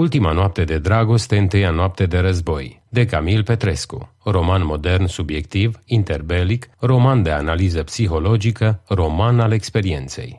Ultima noapte de dragoste, întâia noapte de război, de Camil Petrescu, roman modern subiectiv, interbelic, roman de analiză psihologică, roman al experienței.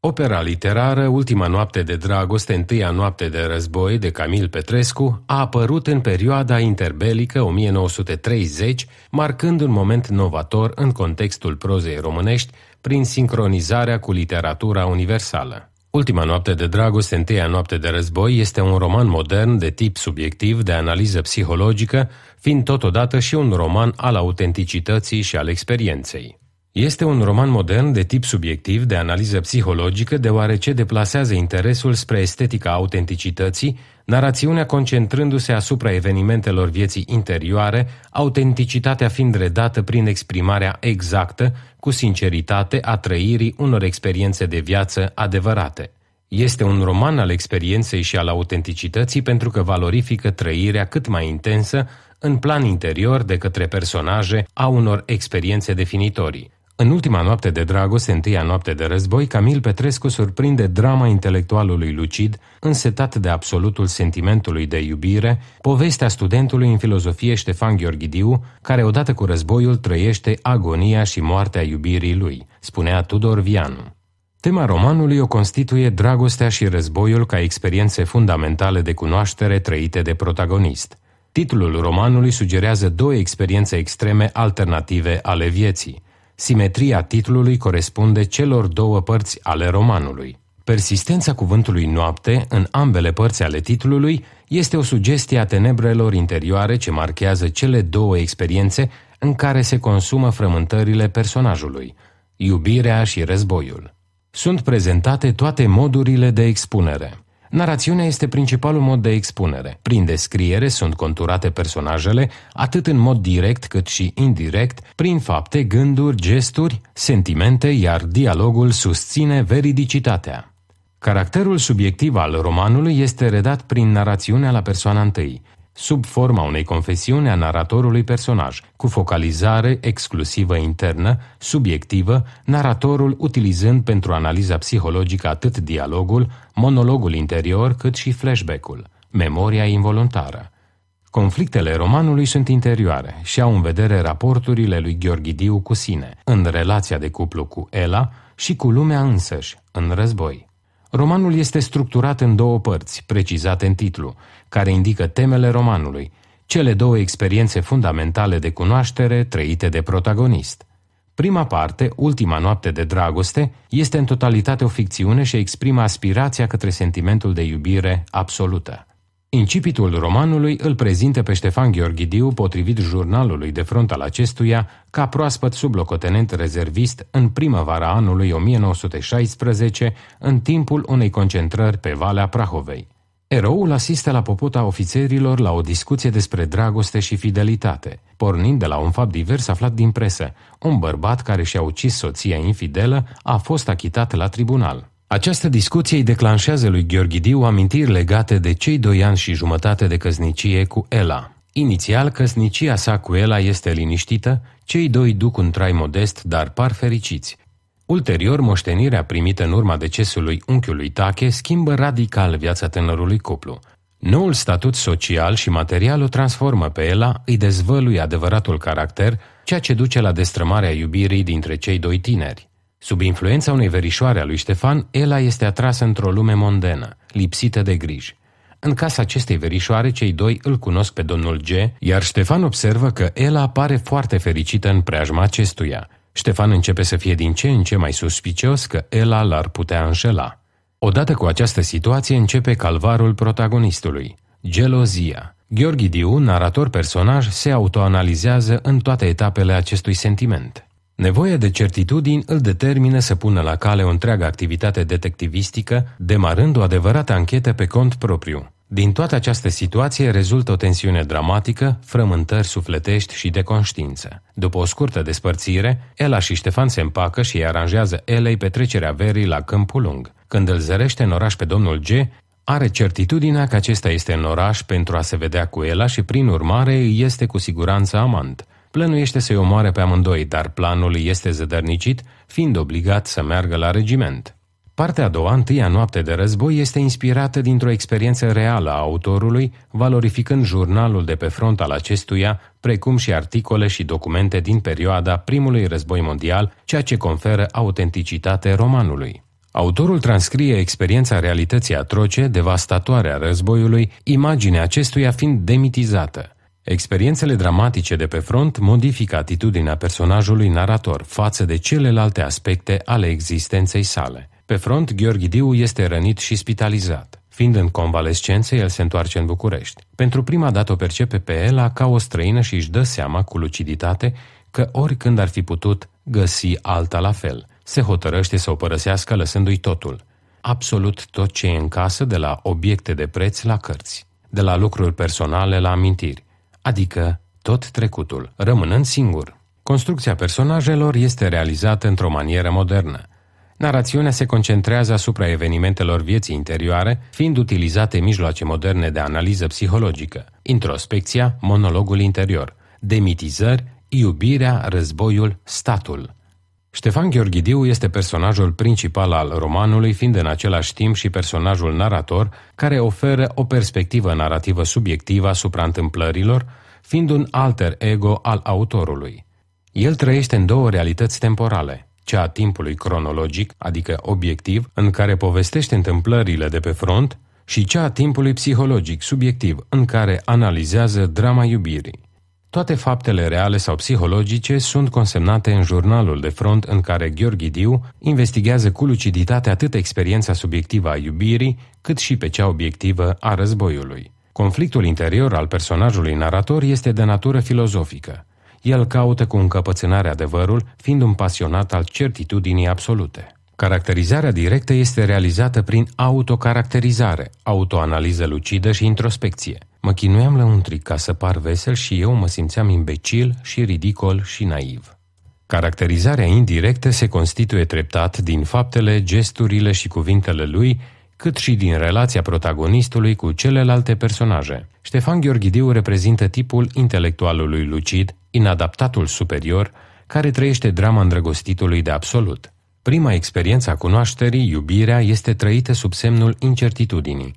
Opera literară Ultima noapte de dragoste, întâia noapte de război de Camil Petrescu a apărut în perioada interbelică 1930, marcând un moment novator în contextul prozei românești prin sincronizarea cu literatura universală. Ultima noapte de dragoste, întâia noapte de război, este un roman modern de tip subiectiv, de analiză psihologică, fiind totodată și un roman al autenticității și al experienței. Este un roman modern de tip subiectiv, de analiză psihologică, deoarece deplasează interesul spre estetica autenticității, narațiunea concentrându-se asupra evenimentelor vieții interioare, autenticitatea fiind redată prin exprimarea exactă, cu sinceritate, a trăirii unor experiențe de viață adevărate. Este un roman al experienței și al autenticității pentru că valorifică trăirea cât mai intensă în plan interior de către personaje a unor experiențe definitorii. În ultima noapte de dragoste, întâia noapte de război, Camil Petrescu surprinde drama intelectualului lucid, însetat de absolutul sentimentului de iubire, povestea studentului în filozofie Ștefan Gheorghidiu, care odată cu războiul trăiește agonia și moartea iubirii lui, spunea Tudor Vianu. Tema romanului o constituie dragostea și războiul ca experiențe fundamentale de cunoaștere trăite de protagonist. Titlul romanului sugerează două experiențe extreme alternative ale vieții – Simetria titlului corespunde celor două părți ale romanului. Persistența cuvântului noapte în ambele părți ale titlului este o sugestie a tenebrelor interioare ce marchează cele două experiențe în care se consumă frământările personajului, iubirea și războiul. Sunt prezentate toate modurile de expunere – Narațiunea este principalul mod de expunere. Prin descriere sunt conturate personajele atât în mod direct cât și indirect, prin fapte, gânduri, gesturi, sentimente, iar dialogul susține veridicitatea. Caracterul subiectiv al romanului este redat prin narațiunea la persoana întâi, sub forma unei confesiuni a naratorului personaj, cu focalizare exclusivă internă, subiectivă, naratorul utilizând pentru analiza psihologică atât dialogul, monologul interior, cât și flashback-ul, memoria involuntară. Conflictele romanului sunt interioare și au în vedere raporturile lui Gheorghidiu cu sine, în relația de cuplu cu Ela și cu lumea însăși, în război. Romanul este structurat în două părți, precizate în titlu, care indică temele romanului, cele două experiențe fundamentale de cunoaștere trăite de protagonist. Prima parte, Ultima noapte de dragoste, este în totalitate o ficțiune și exprimă aspirația către sentimentul de iubire absolută. Incipitul romanului îl prezintă pe Ștefan Gheorghidiu, potrivit jurnalului de front al acestuia, ca proaspăt sublocotenent rezervist în primăvara anului 1916, în timpul unei concentrări pe Valea Prahovei. Eroul asistă la popota ofițerilor la o discuție despre dragoste și fidelitate, pornind de la un fapt divers aflat din presă. Un bărbat care și-a ucis soția infidelă a fost achitat la tribunal. Această discuție îi declanșează lui Gheorghidiu amintiri legate de cei doi ani și jumătate de căsnicie cu Ela. Inițial, căsnicia sa cu Ela este liniștită, cei doi duc un trai modest, dar par fericiți. Ulterior, moștenirea primită în urma decesului unchiului Tache schimbă radical viața tânărului cuplu. Noul statut social și material o transformă pe Ela, îi dezvăluie adevăratul caracter, ceea ce duce la destrămarea iubirii dintre cei doi tineri. Sub influența unei verișoare a lui Ștefan, Ela este atrasă într-o lume mondenă, lipsită de griji. În casa acestei verișoare, cei doi îl cunosc pe domnul G, iar Ștefan observă că Ela pare foarte fericită în preajma acestuia. Ștefan începe să fie din ce în ce mai suspicios că Ela l-ar putea înșela. Odată cu această situație începe calvarul protagonistului, gelozia. Gheorghe Diu, narator personaj, se autoanalizează în toate etapele acestui sentiment. Nevoia de certitudini îl determină să pună la cale o întreagă activitate detectivistică, demarând o adevărată anchetă pe cont propriu. Din toată această situație rezultă o tensiune dramatică, frământări sufletești și de conștiință. După o scurtă despărțire, Ela și Ștefan se împacă și îi aranjează Elei petrecerea verii la Câmpul Lung. Când îl zărește în oraș pe domnul G, are certitudinea că acesta este în oraș pentru a se vedea cu Ela și prin urmare îi este cu siguranță amant. Plănuiește să-i omoare pe amândoi, dar planul îi este zădărnicit, fiind obligat să meargă la regiment. Partea a doua, întâia noapte de război, este inspirată dintr-o experiență reală a autorului, valorificând jurnalul de pe front al acestuia, precum și articole și documente din perioada primului război mondial, ceea ce conferă autenticitate romanului. Autorul transcrie experiența realității atroce, devastatoare a războiului, imaginea acestuia fiind demitizată. Experiențele dramatice de pe front modifică atitudinea personajului narator față de celelalte aspecte ale existenței sale. Pe front, Gheorghe Diu este rănit și spitalizat. Fiind în convalescență, el se întoarce în București. Pentru prima dată o percepe pe Ela ca o străină și își dă seama cu luciditate că oricând ar fi putut găsi alta la fel. Se hotărăște să o părăsească lăsându-i totul. Absolut tot ce e în casă, de la obiecte de preț la cărți, de la lucruri personale la amintiri, adică tot trecutul, rămânând singur. Construcția personajelor este realizată într-o manieră modernă. Narațiunea se concentrează asupra evenimentelor vieții interioare, fiind utilizate mijloace moderne de analiză psihologică, introspecția, monologul interior, demitizări, iubirea, războiul, statul. Ștefan Gheorghidiu este personajul principal al romanului, fiind în același timp și personajul narator, care oferă o perspectivă narrativă subiectivă asupra întâmplărilor, fiind un alter ego al autorului. El trăiește în două realități temporale – cea a timpului cronologic, adică obiectiv, în care povestește întâmplările de pe front, și cea a timpului psihologic, subiectiv, în care analizează drama iubirii. Toate faptele reale sau psihologice sunt consemnate în jurnalul de front în care Gheorghe Diu investigează cu luciditate atât experiența subiectivă a iubirii, cât și pe cea obiectivă a războiului. Conflictul interior al personajului narator este de natură filozofică. El caută cu încăpățânare adevărul, fiind un pasionat al certitudinii absolute. Caracterizarea directă este realizată prin autocaracterizare, autoanaliză lucidă și introspecție. Mă chinuiam la un tric ca să par vesel și eu mă simțeam imbecil și ridicol și naiv. Caracterizarea indirectă se constituie treptat din faptele, gesturile și cuvintele lui, cât și din relația protagonistului cu celelalte personaje. Ștefan Gheorghidiu reprezintă tipul intelectualului lucid, inadaptatul superior, care trăiește drama îndrăgostitului de absolut. Prima experiență a cunoașterii, iubirea, este trăită sub semnul incertitudinii.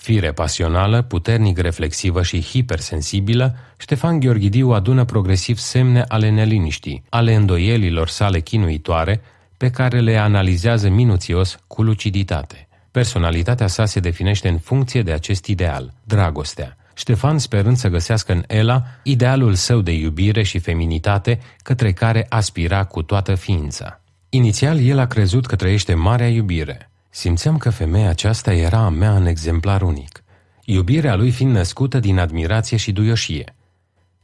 Fire pasională, puternic reflexivă și hipersensibilă, Ștefan Gheorghidiu adună progresiv semne ale neliniștii, ale îndoielilor sale chinuitoare, pe care le analizează minuțios cu luciditate. Personalitatea sa se definește în funcție de acest ideal, dragostea. Ștefan sperând să găsească în Ela idealul său de iubire și feminitate către care aspira cu toată ființa. Inițial, el a crezut că trăiește marea iubire. Simțeam că femeia aceasta era a mea în exemplar unic. Iubirea lui fiind născută din admirație și duioșie.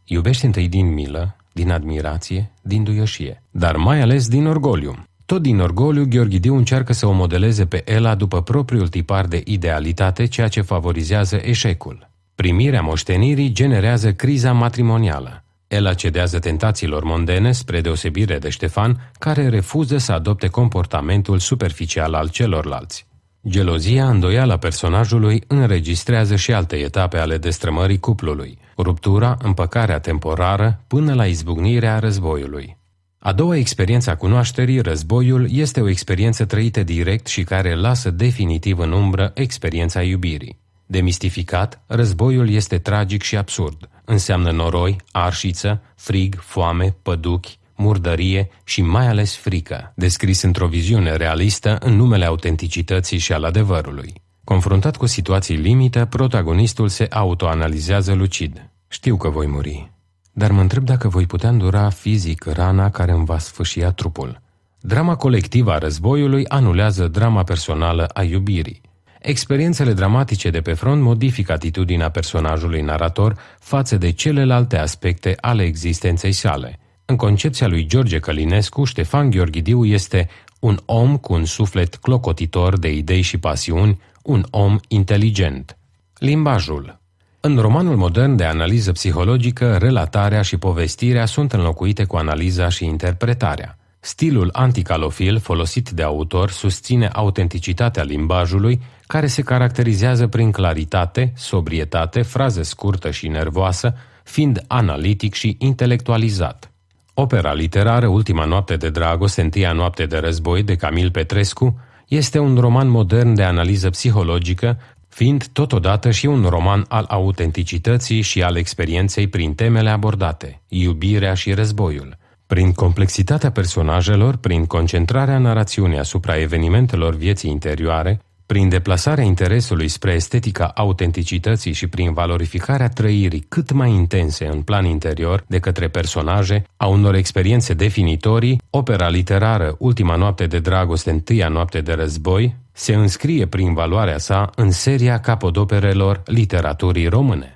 Iubește întâi din milă, din admirație, din duioșie, dar mai ales din orgoliu. Tot din orgoliu, Gheorghidiu încearcă să o modeleze pe Ela după propriul tipar de idealitate, ceea ce favorizează eșecul. Primirea moștenirii generează criza matrimonială. Ela cedează tentațiilor mondene spre deosebire de Ștefan, care refuză să adopte comportamentul superficial al celorlalți. Gelozia, îndoiala personajului, înregistrează și alte etape ale destrămării cuplului, ruptura, împăcarea temporară, până la izbucnirea războiului. A doua experiență a cunoașterii, războiul, este o experiență trăită direct și care lasă definitiv în umbră experiența iubirii. Demistificat, războiul este tragic și absurd. Înseamnă noroi, arșiță, frig, foame, păduchi, murdărie și mai ales frică, descris într-o viziune realistă în numele autenticității și al adevărului. Confruntat cu situații limită, protagonistul se autoanalizează lucid. Știu că voi muri, dar mă întreb dacă voi putea îndura fizic rana care îmi va sfâșia trupul. Drama colectivă a războiului anulează drama personală a iubirii. Experiențele dramatice de pe front modifică atitudinea personajului narator față de celelalte aspecte ale existenței sale. În concepția lui George Călinescu, Ștefan Gheorghidiu este un om cu un suflet clocotitor de idei și pasiuni, un om inteligent. Limbajul în romanul modern de analiză psihologică, relatarea și povestirea sunt înlocuite cu analiza și interpretarea. Stilul anticalofil folosit de autor susține autenticitatea limbajului, care se caracterizează prin claritate, sobrietate, frază scurtă și nervoasă, fiind analitic și intelectualizat. Opera literară Ultima noapte de dragoste, întâia noapte de război de Camil Petrescu este un roman modern de analiză psihologică, fiind totodată și un roman al autenticității și al experienței prin temele abordate, iubirea și războiul. Prin complexitatea personajelor, prin concentrarea narațiunii asupra evenimentelor vieții interioare, prin deplasarea interesului spre estetica autenticității și prin valorificarea trăirii cât mai intense în plan interior de către personaje, a unor experiențe definitorii, opera literară Ultima noapte de dragoste, întâia noapte de război, se înscrie prin valoarea sa în seria capodoperelor literaturii române.